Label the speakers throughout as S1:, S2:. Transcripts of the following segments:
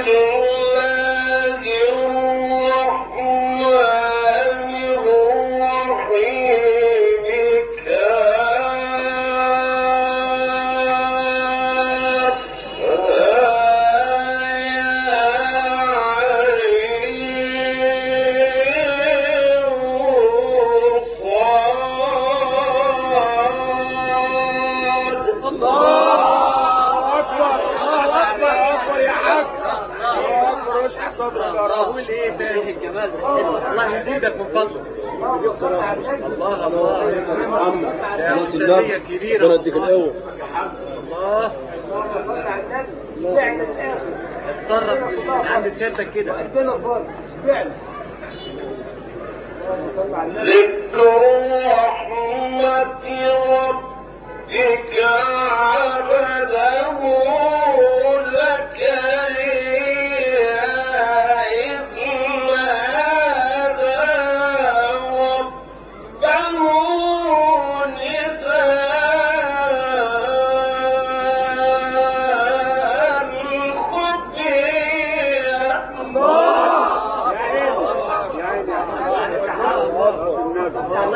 S1: مسلمون متأكدة 2000 فعلا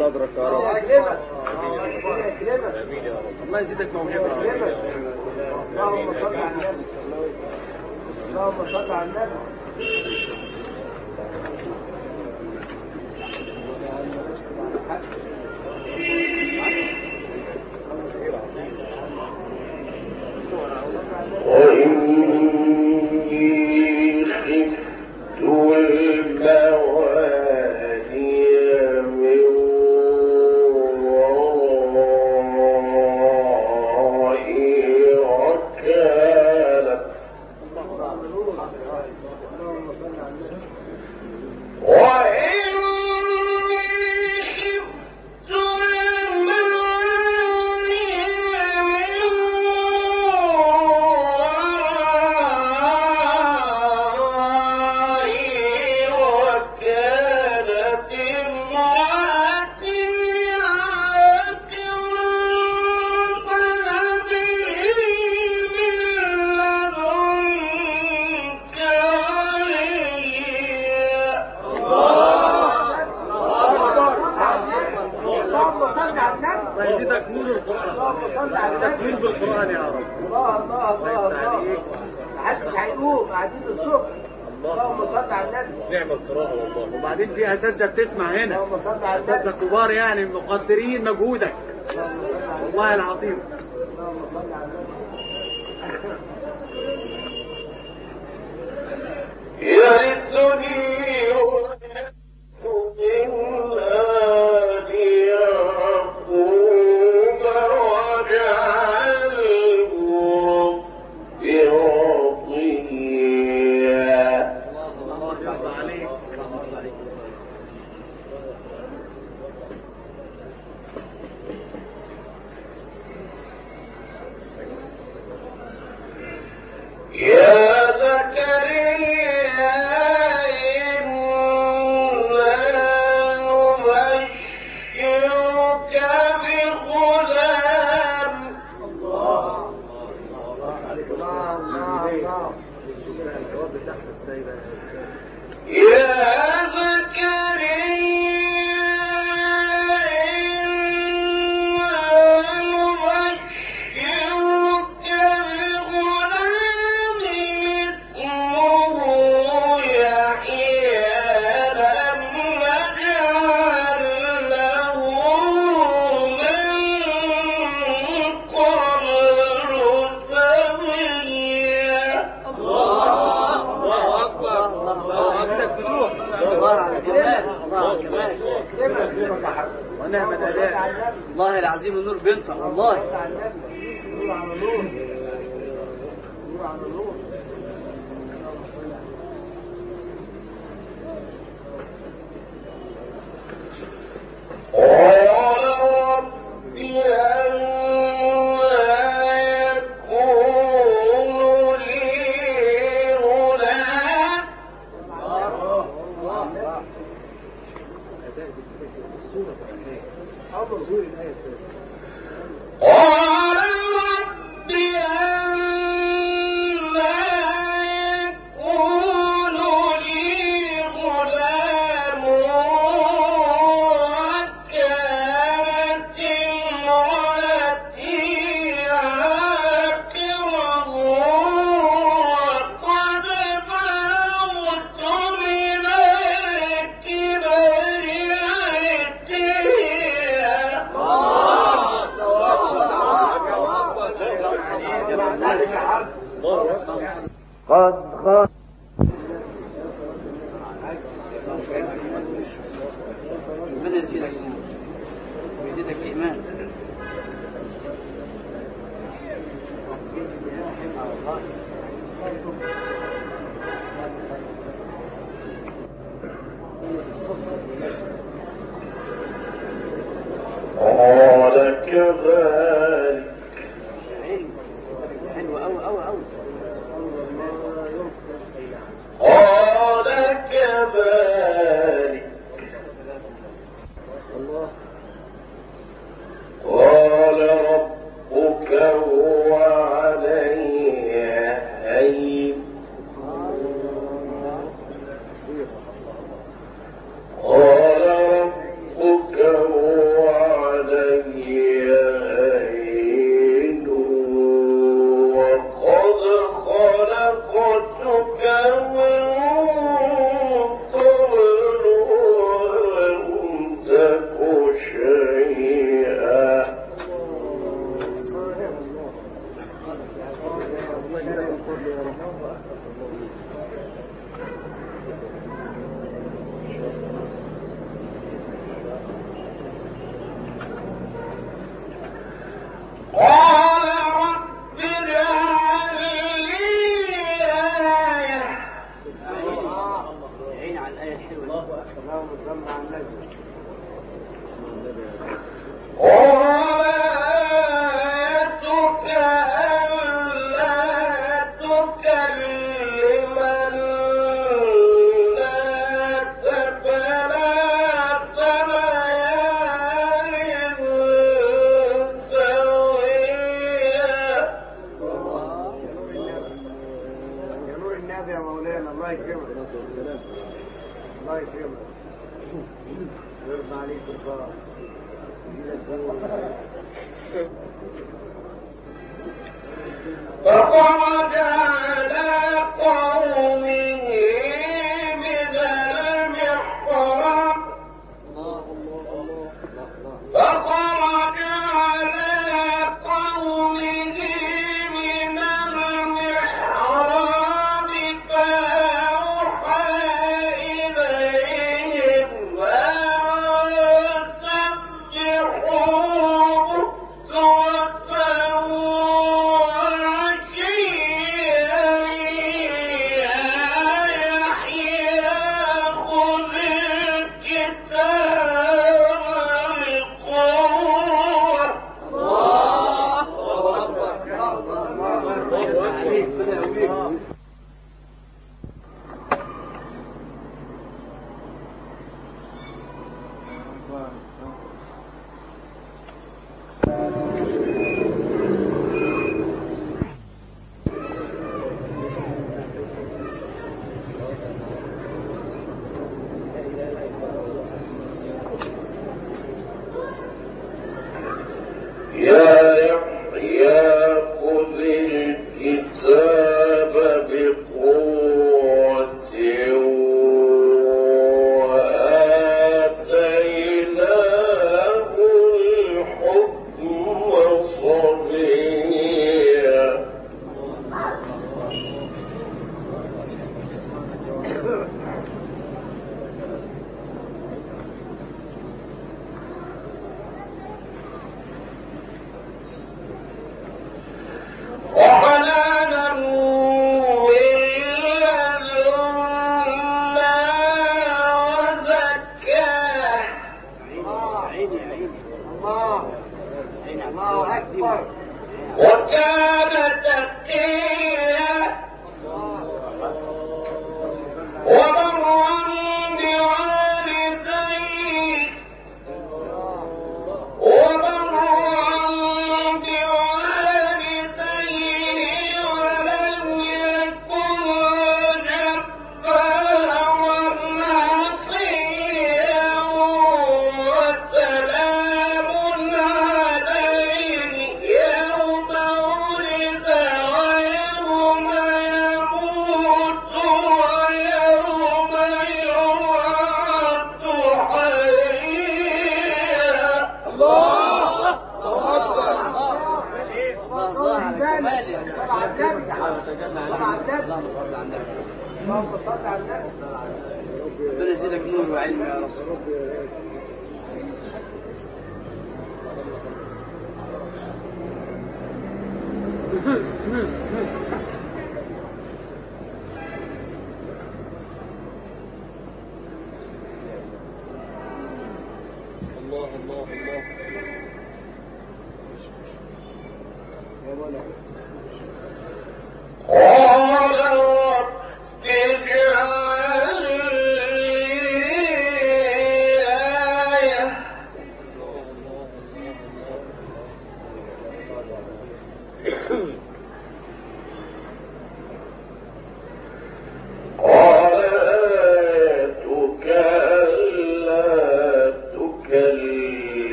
S1: صدرك يا رب
S2: الله يزيدك موهبة
S1: اللهم صل على النبي
S2: يعني مقدرين مجهودك. والله العظيم. كذلك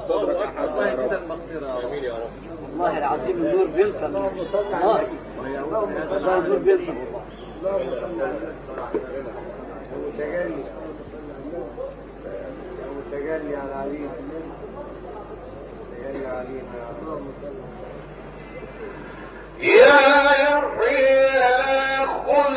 S3: يا
S1: الله
S4: يزيد المقدرة.
S1: والله العظيم النور بيلقى والله
S4: والله النور بيلقى والله
S1: تجلي على علينا تجلي علينا اللهم صل على يا يحيى خذ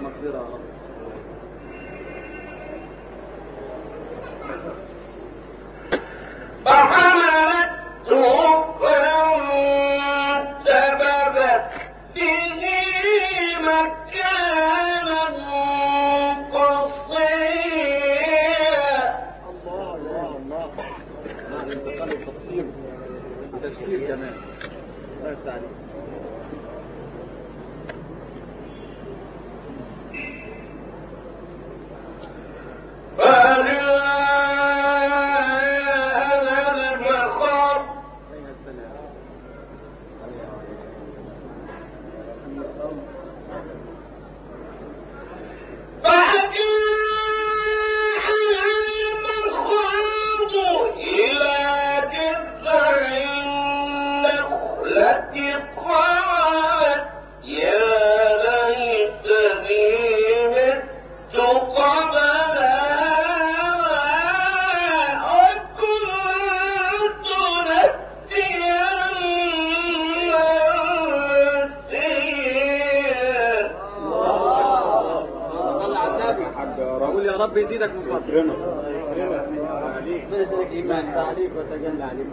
S1: مقدرة رب يزيدك من فضله ربنا يزيدك ايمان تعليق وتجلى عليك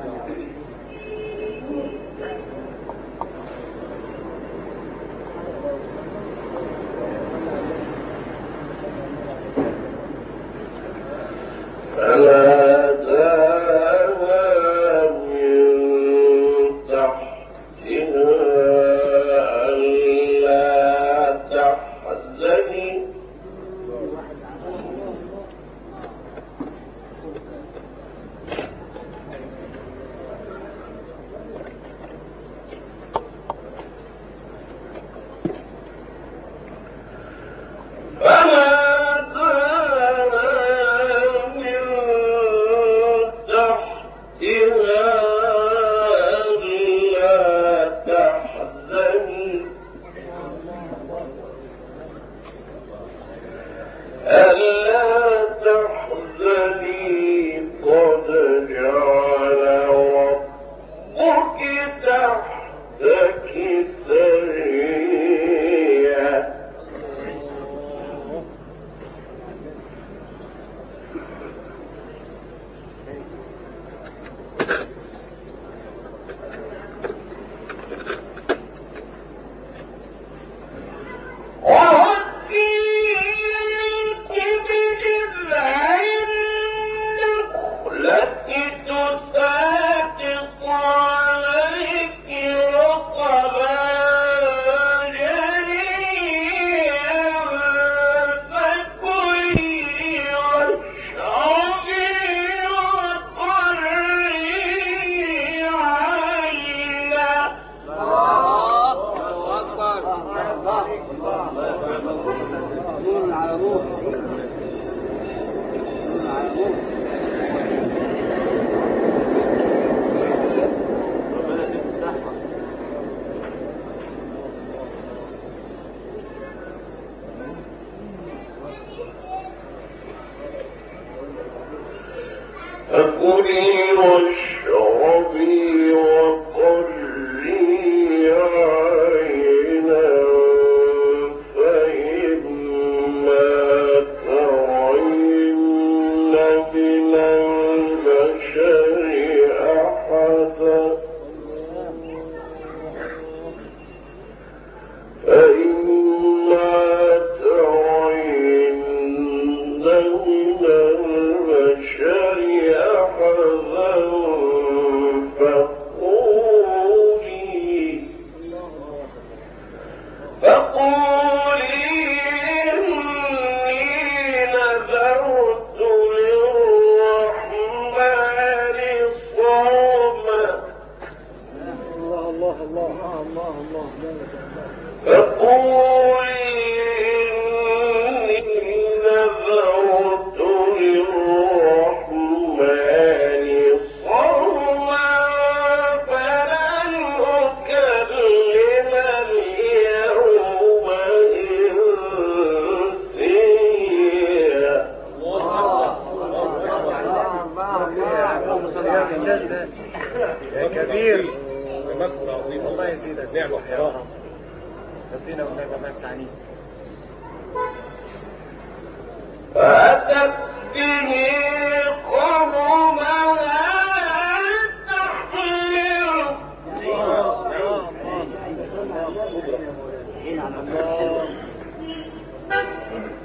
S1: ہے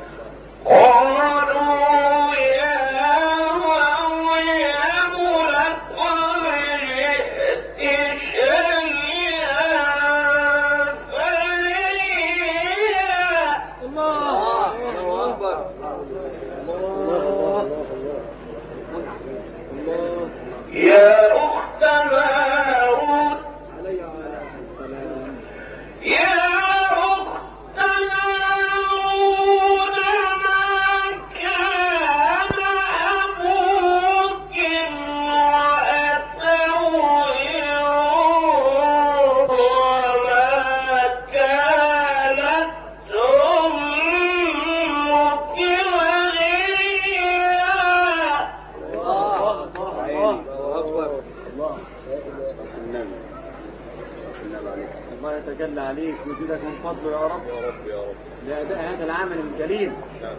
S1: الله يتجلى عليك. ويزيدك من فضله يا رب.
S4: يا رب يا رب.
S1: لأداء هذا العمل الجليل.
S4: نعم.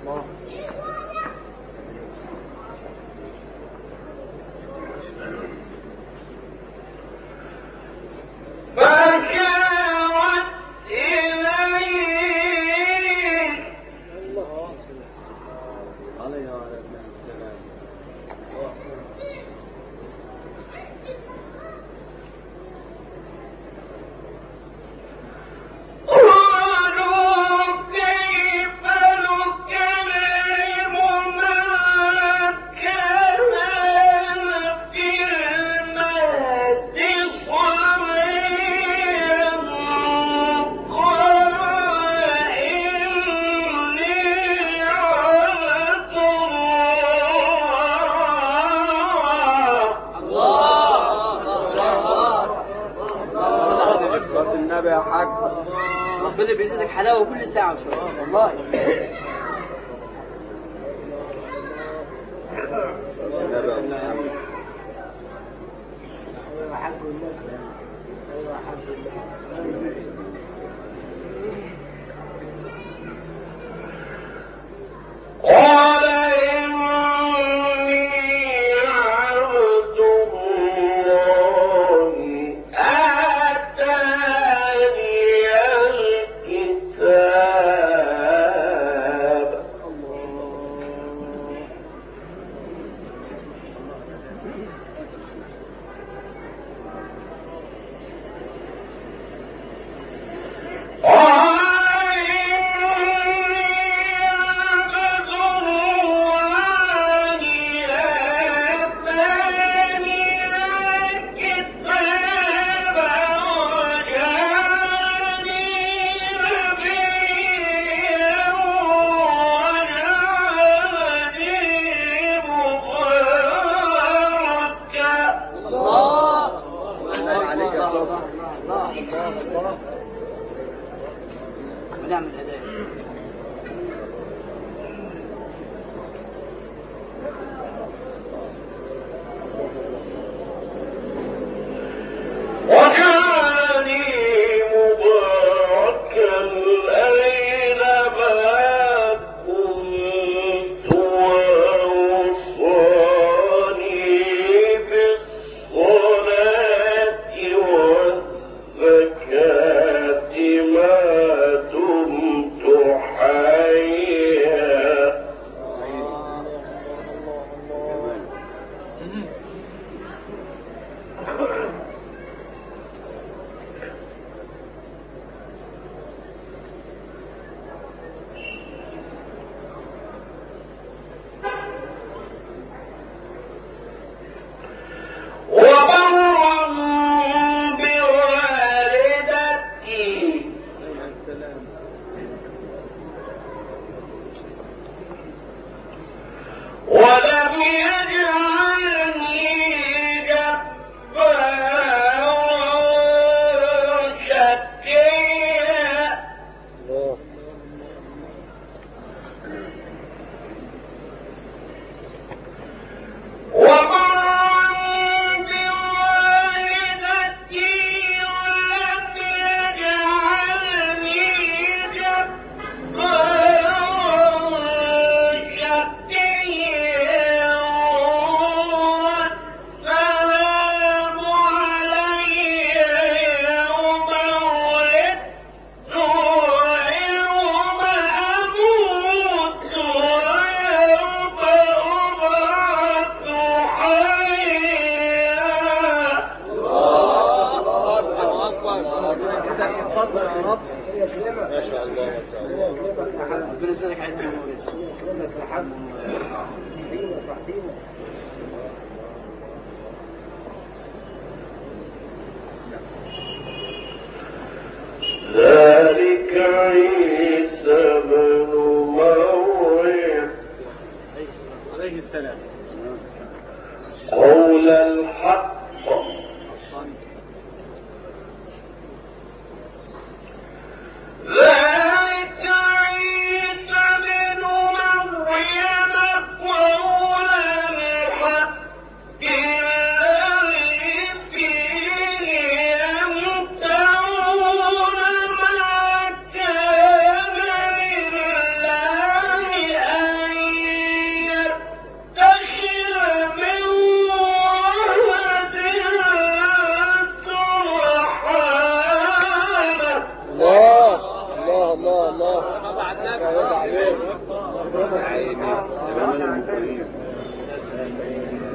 S1: الله.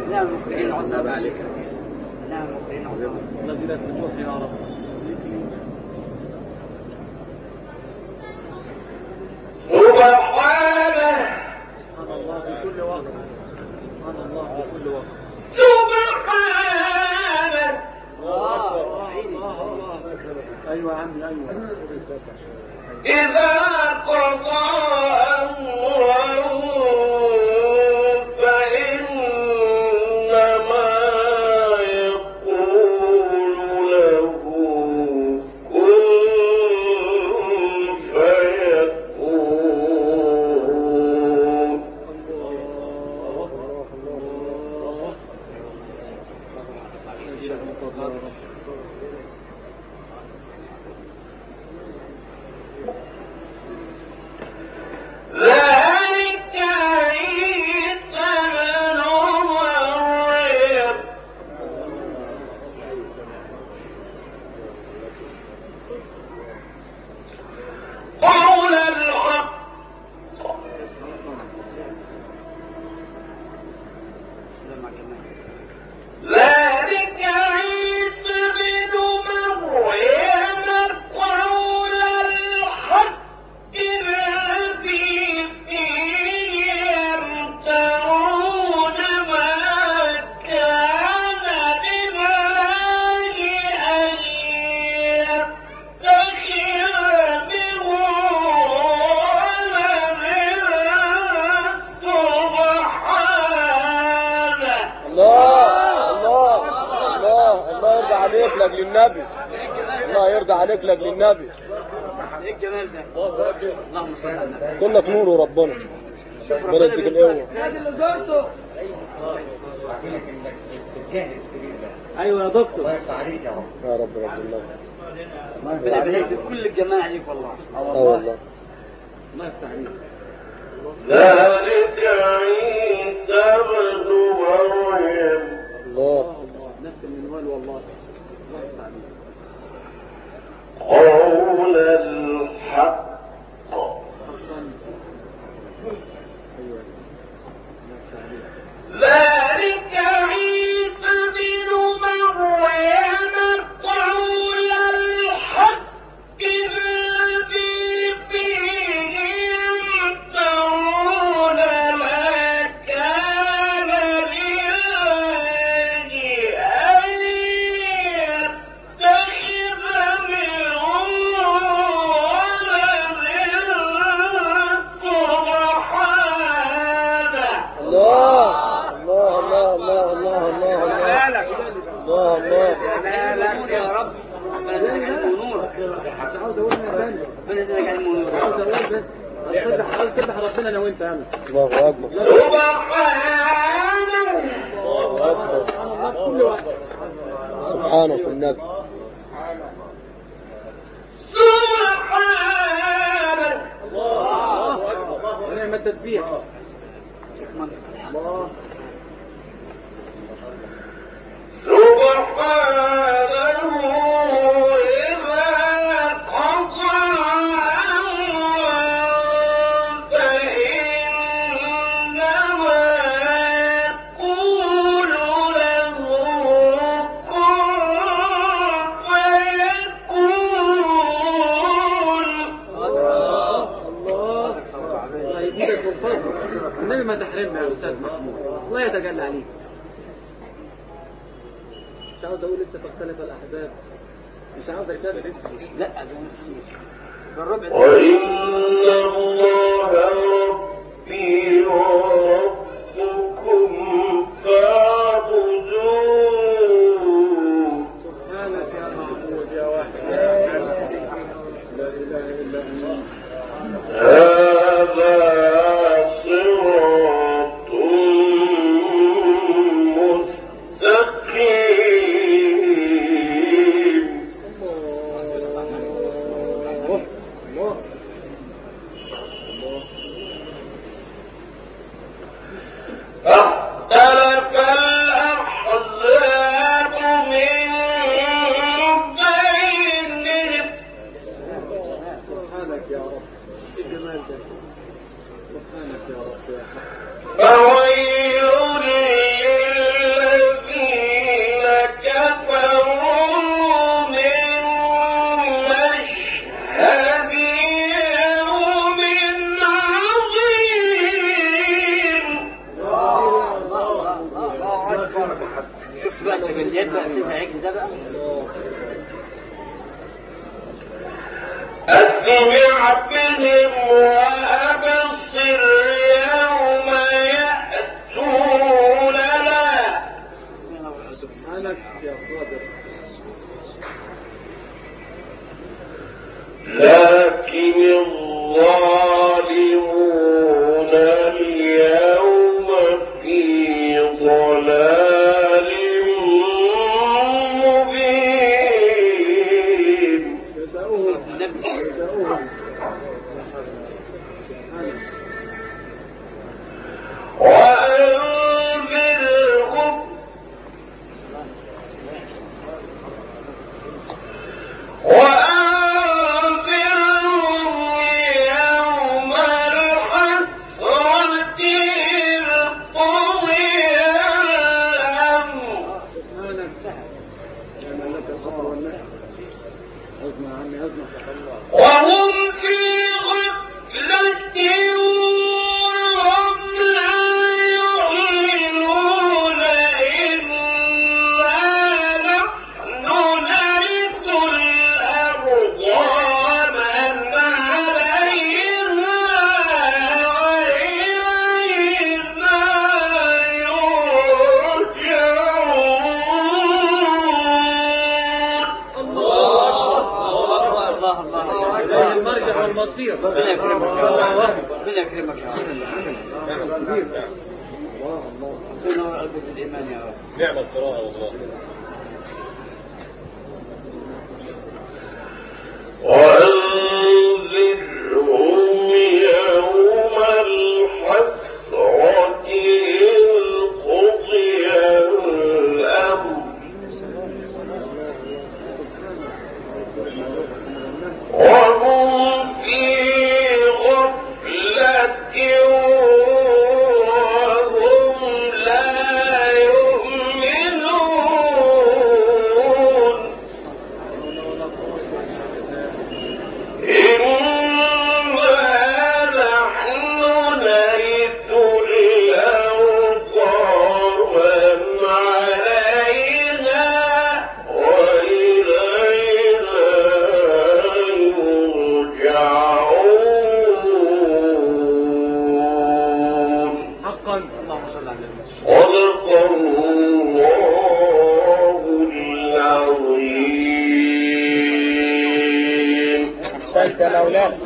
S2: لا
S5: مخزين
S1: عصابة عليك
S2: لا مخزين عصابة نزلت بجوع
S1: يا رب
S4: عليك
S6: لاجل النبي كلك نور ربنا. ربنا يديك القوه
S5: ايوه يا دكتور.
S6: يا رب رب الله.
S5: ربنا يجزي كل الجماعه عليك والله.
S6: اه والله.
S2: ما يفتح عليك
S1: ذلك عيسى ابن مريم.
S6: الله
S2: نفس المنوال والله. على
S5: لا
S1: وإنه
S2: المصير.
S5: ربنا يكرمك
S2: الله.
S5: ربنا يكرمك يا رب ربنا ينور قلبك بالايمان يا رب.
S1: نعم القراءة والله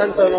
S6: العظيم